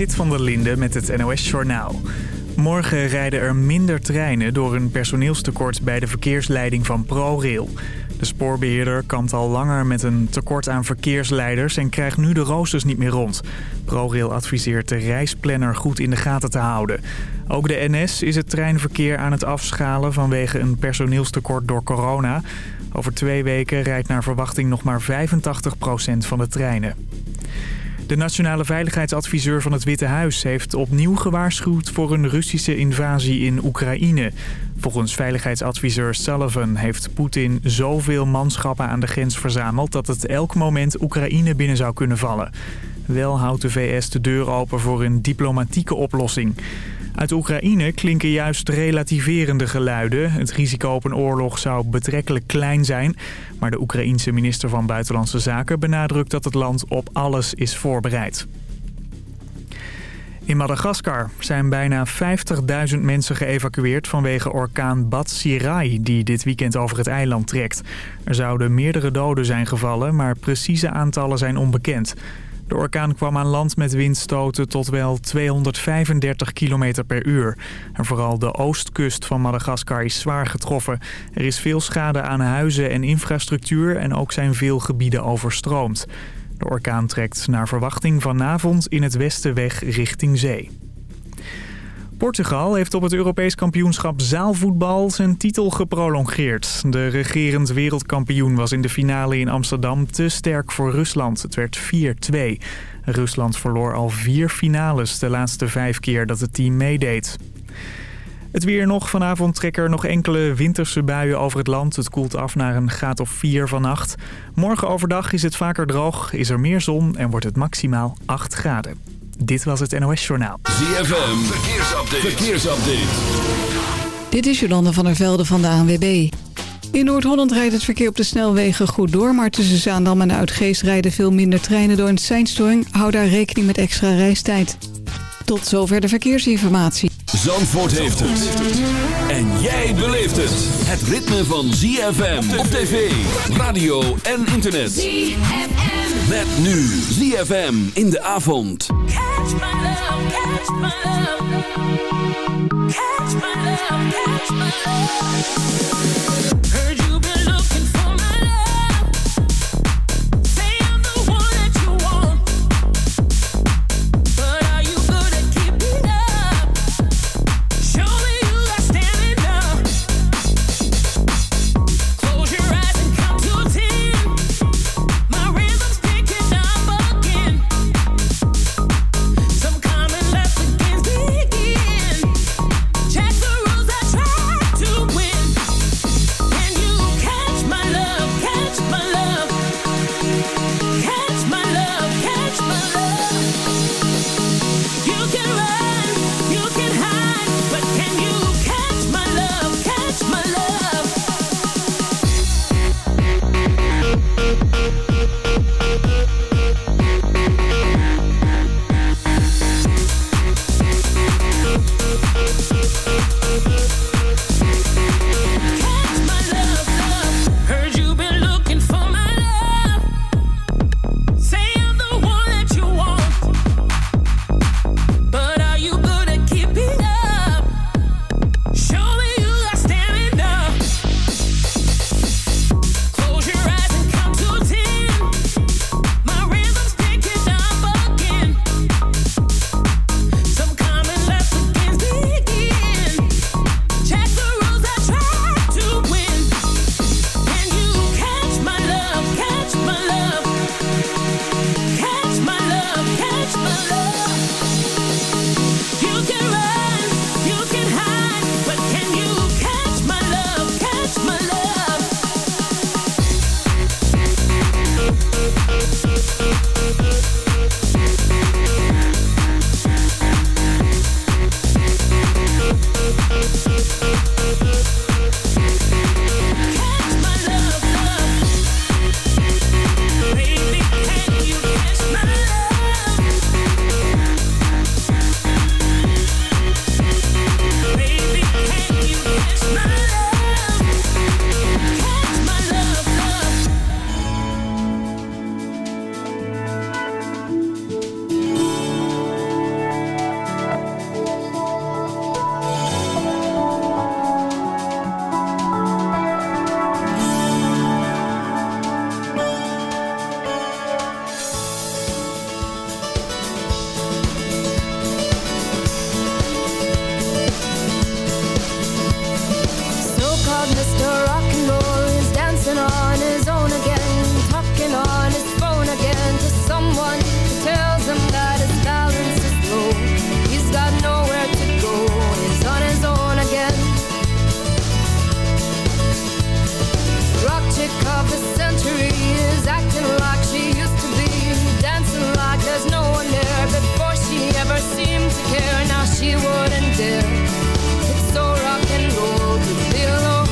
Zit van der Linde met het NOS-journaal. Morgen rijden er minder treinen door een personeelstekort bij de verkeersleiding van ProRail. De spoorbeheerder kampt al langer met een tekort aan verkeersleiders en krijgt nu de roosters niet meer rond. ProRail adviseert de reisplanner goed in de gaten te houden. Ook de NS is het treinverkeer aan het afschalen vanwege een personeelstekort door corona. Over twee weken rijdt naar verwachting nog maar 85% van de treinen. De nationale veiligheidsadviseur van het Witte Huis heeft opnieuw gewaarschuwd voor een Russische invasie in Oekraïne. Volgens veiligheidsadviseur Sullivan heeft Poetin zoveel manschappen aan de grens verzameld dat het elk moment Oekraïne binnen zou kunnen vallen. Wel houdt de VS de deur open voor een diplomatieke oplossing. Uit Oekraïne klinken juist relativerende geluiden. Het risico op een oorlog zou betrekkelijk klein zijn. Maar de Oekraïense minister van Buitenlandse Zaken benadrukt dat het land op alles is voorbereid. In Madagaskar zijn bijna 50.000 mensen geëvacueerd vanwege orkaan Batsirai die dit weekend over het eiland trekt. Er zouden meerdere doden zijn gevallen, maar precieze aantallen zijn onbekend. De orkaan kwam aan land met windstoten tot wel 235 km per uur. En vooral de oostkust van Madagaskar is zwaar getroffen. Er is veel schade aan huizen en infrastructuur en ook zijn veel gebieden overstroomd. De orkaan trekt naar verwachting vanavond in het westen weg richting zee. Portugal heeft op het Europees kampioenschap zaalvoetbal zijn titel geprolongeerd. De regerend wereldkampioen was in de finale in Amsterdam te sterk voor Rusland. Het werd 4-2. Rusland verloor al vier finales de laatste vijf keer dat het team meedeed. Het weer nog. Vanavond trekken er nog enkele winterse buien over het land. Het koelt af naar een graad of 4 vannacht. Morgen overdag is het vaker droog, is er meer zon en wordt het maximaal 8 graden. Dit was het NOS Journaal. ZFM, verkeersupdate. verkeersupdate. Dit is Jolande van der Velde van de ANWB. In Noord-Holland rijdt het verkeer op de snelwegen goed door... maar tussen Zaandam en Uitgeest rijden veel minder treinen door een seinstoring. Hou daar rekening met extra reistijd. Tot zover de verkeersinformatie. Zandvoort heeft het. En jij beleeft het. Het ritme van ZFM op tv, radio en internet. ZFM. Met nu ZFM in de avond. Catch my love, catch my love. Catch my love, catch my love. still It's so rock and roll to be alone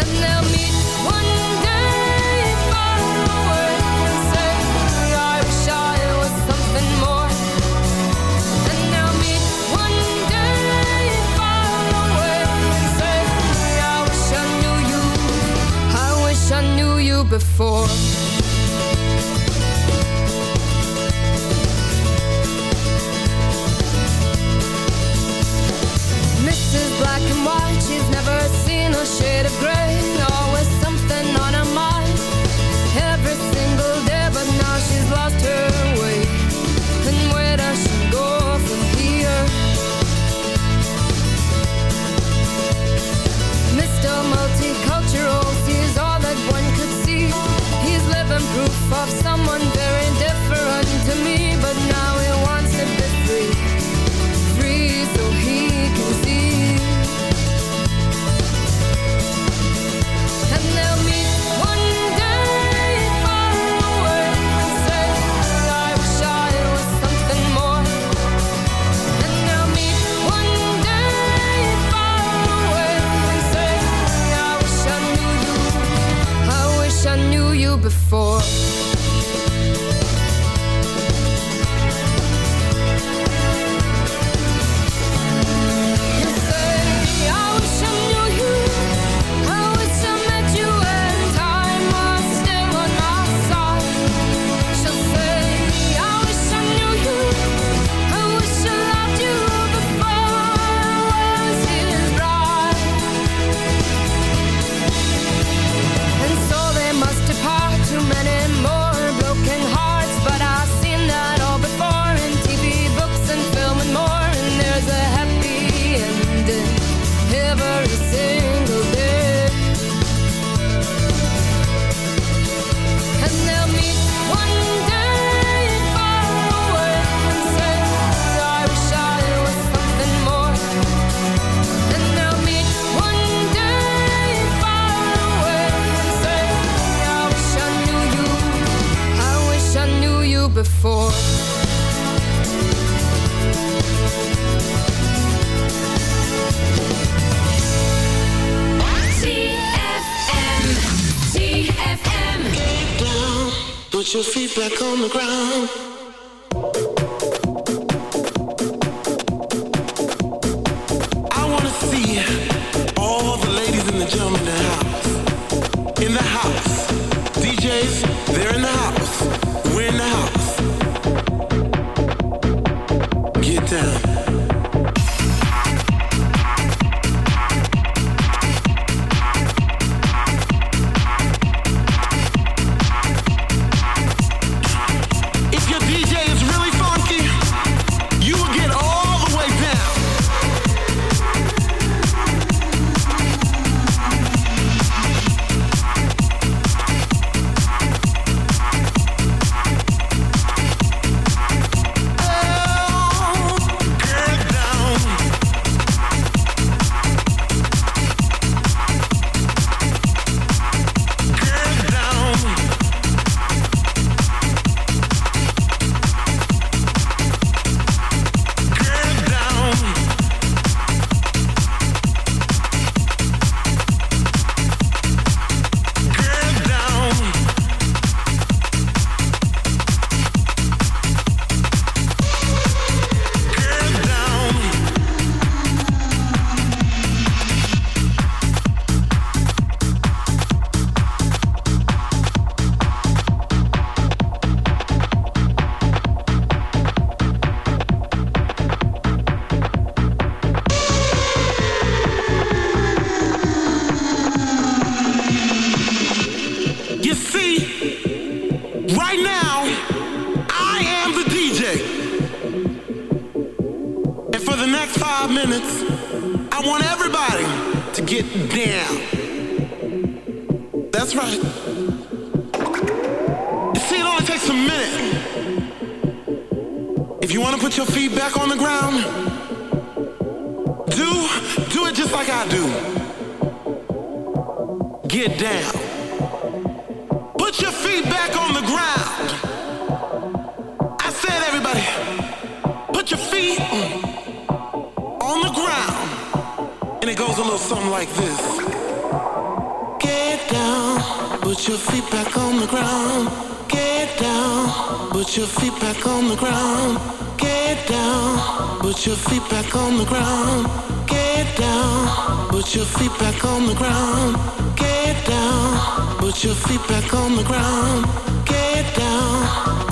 And they'll meet one day far away And say, I wish I was something more. And they'll meet one day far away And say, I wish I knew you. I wish I knew you before.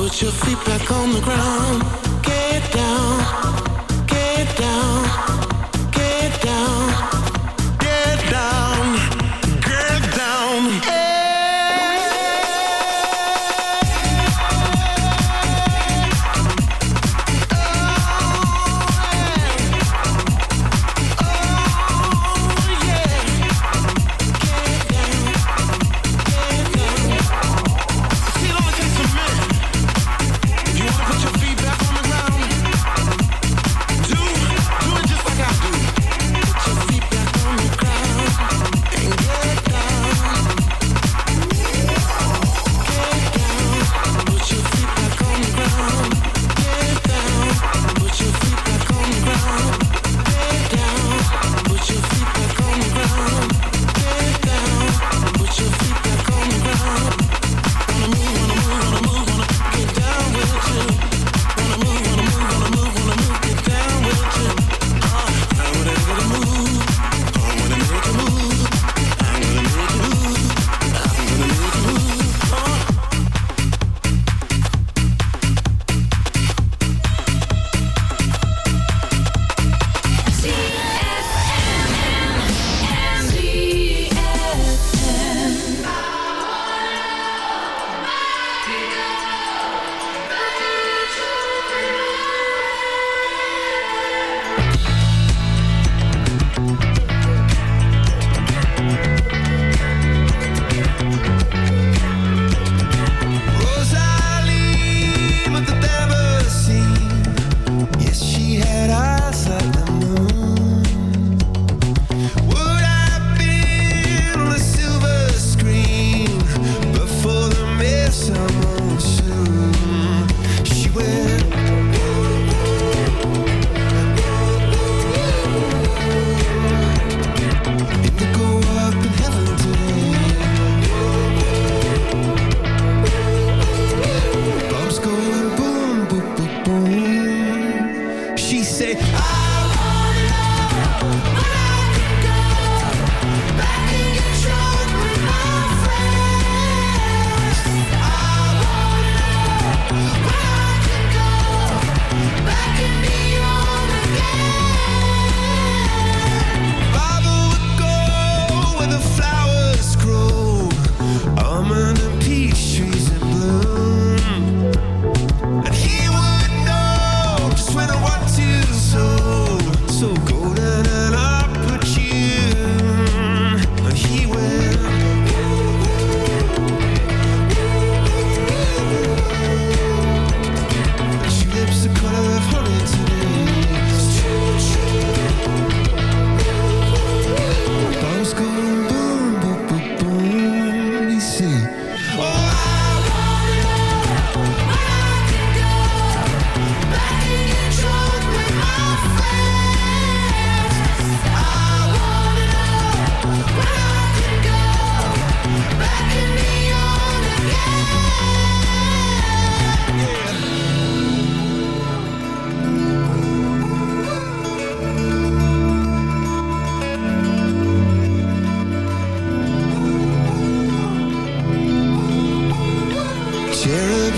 Put your feet back on the ground. Get down, get down.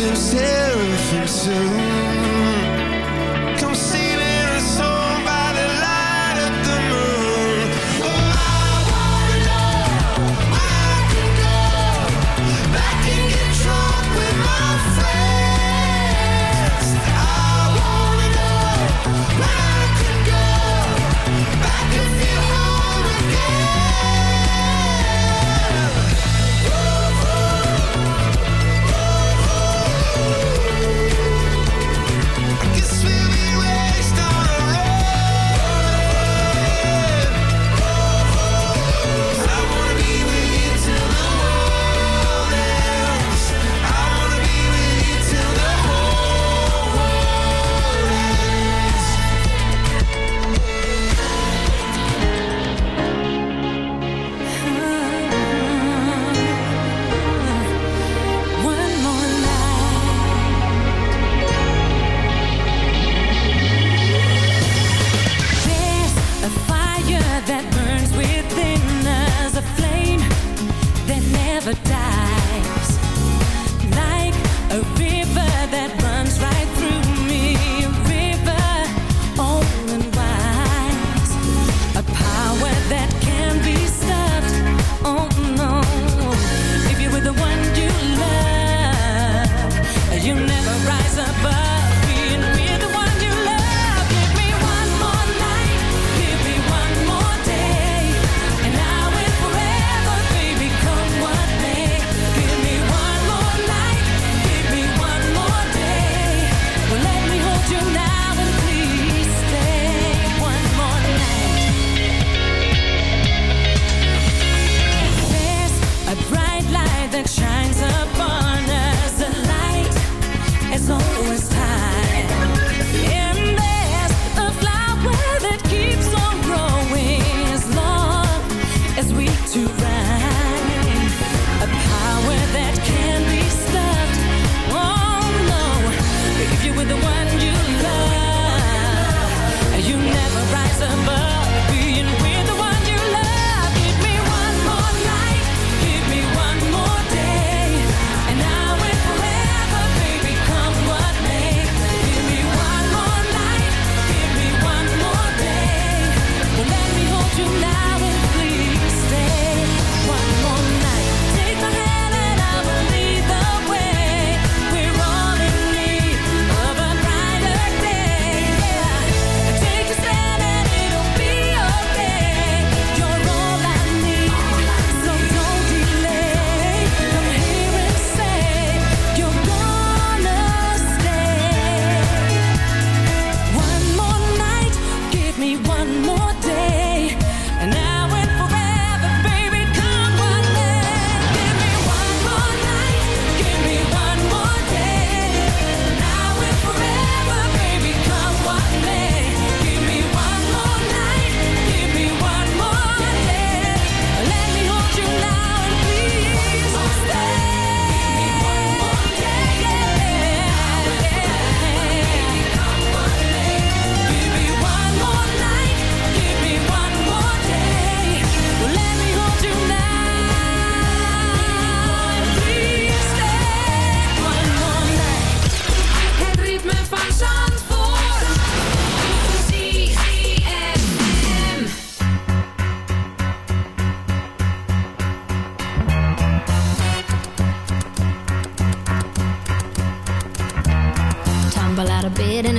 himself and soon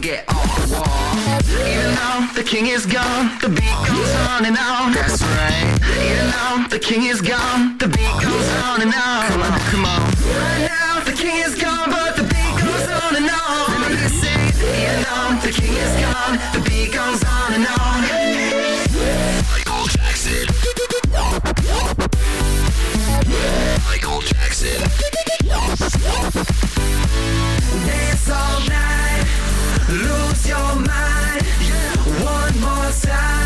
get off the wall. Even though the king is gone, the beat goes on and on. That's right. Even though the king is gone, the beat goes on and on. Come on, come on. Right now the king is gone, but the beat goes on and on. Let me say, even though the king is gone, the beat goes on and on. Michael Jackson. Michael Jackson. Dance all night. Lose your mind yeah. one more time.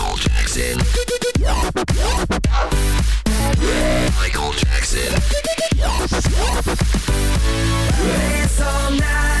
Jackson. Michael Jackson. It's all night.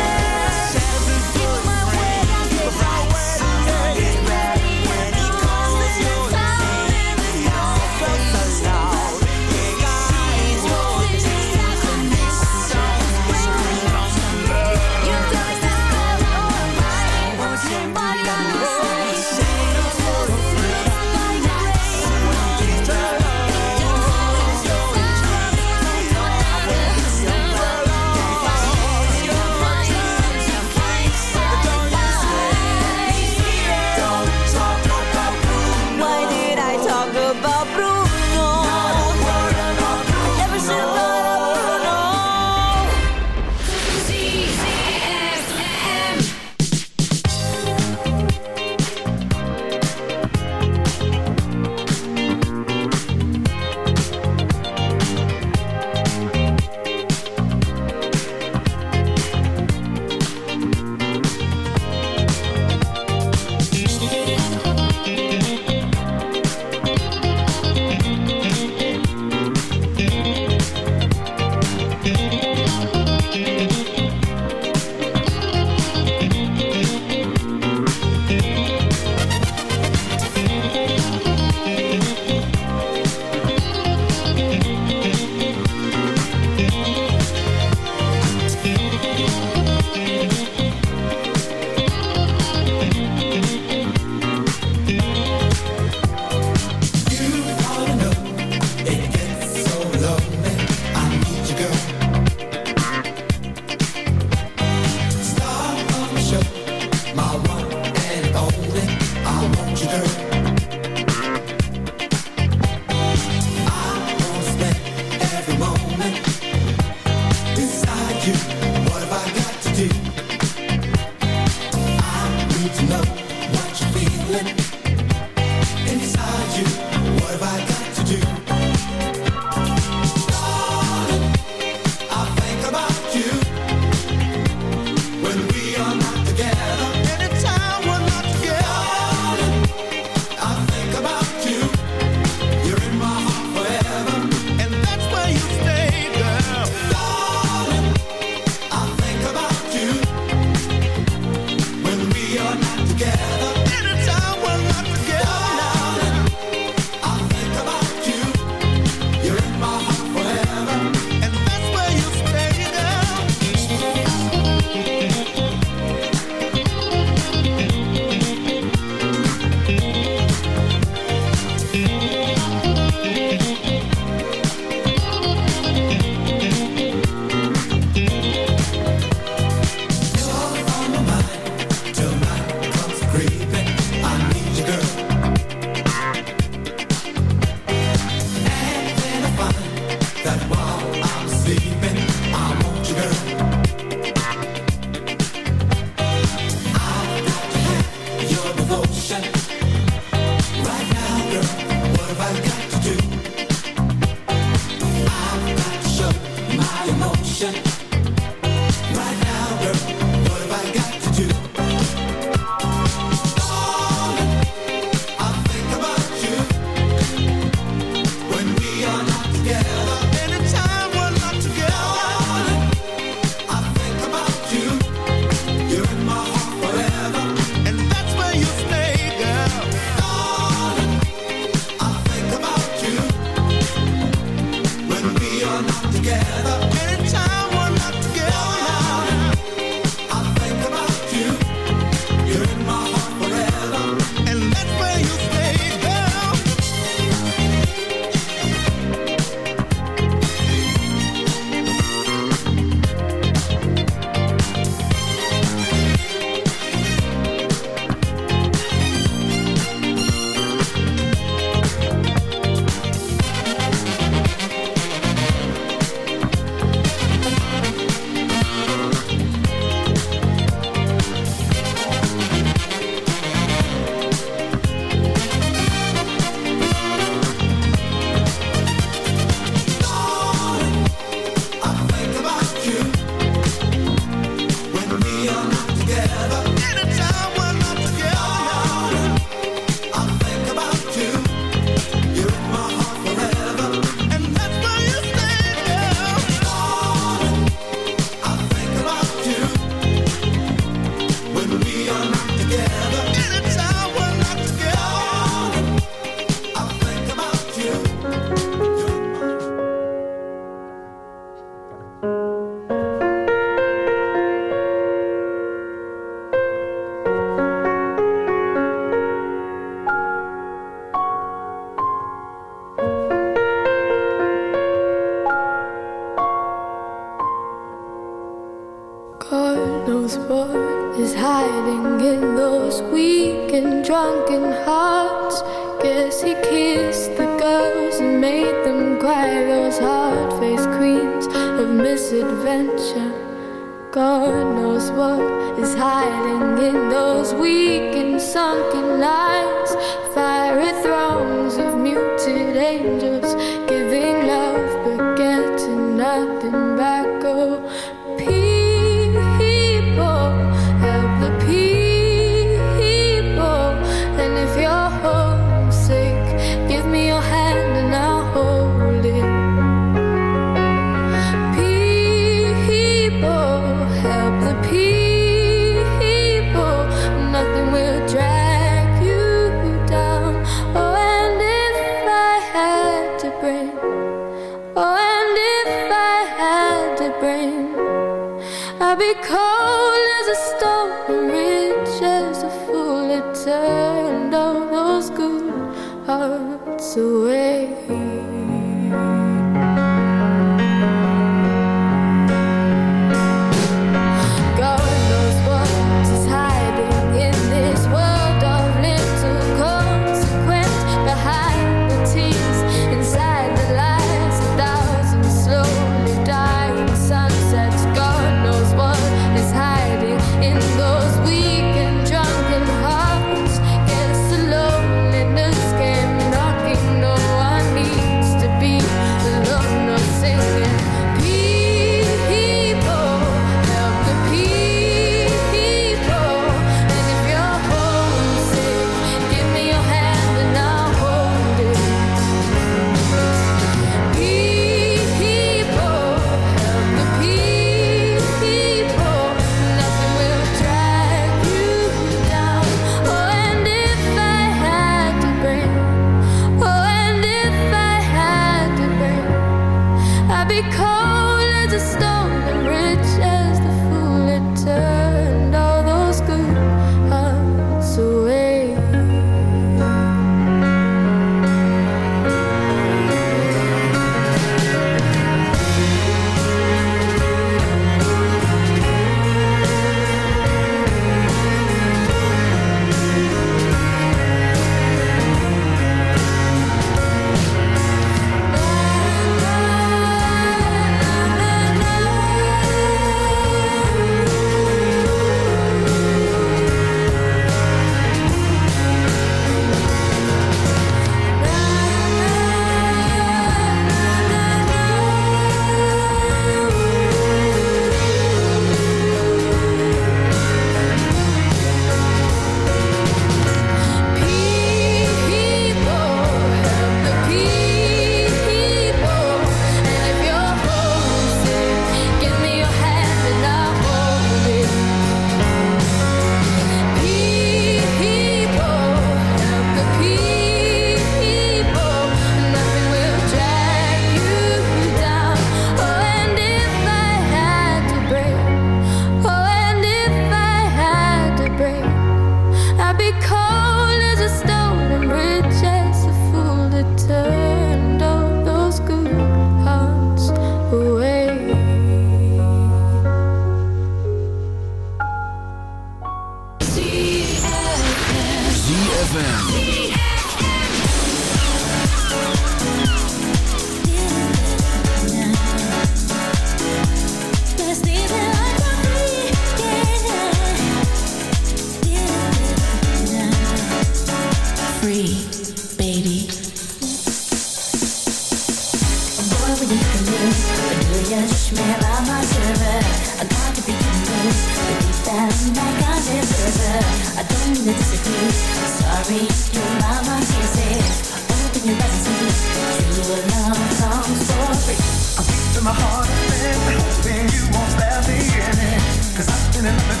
Cause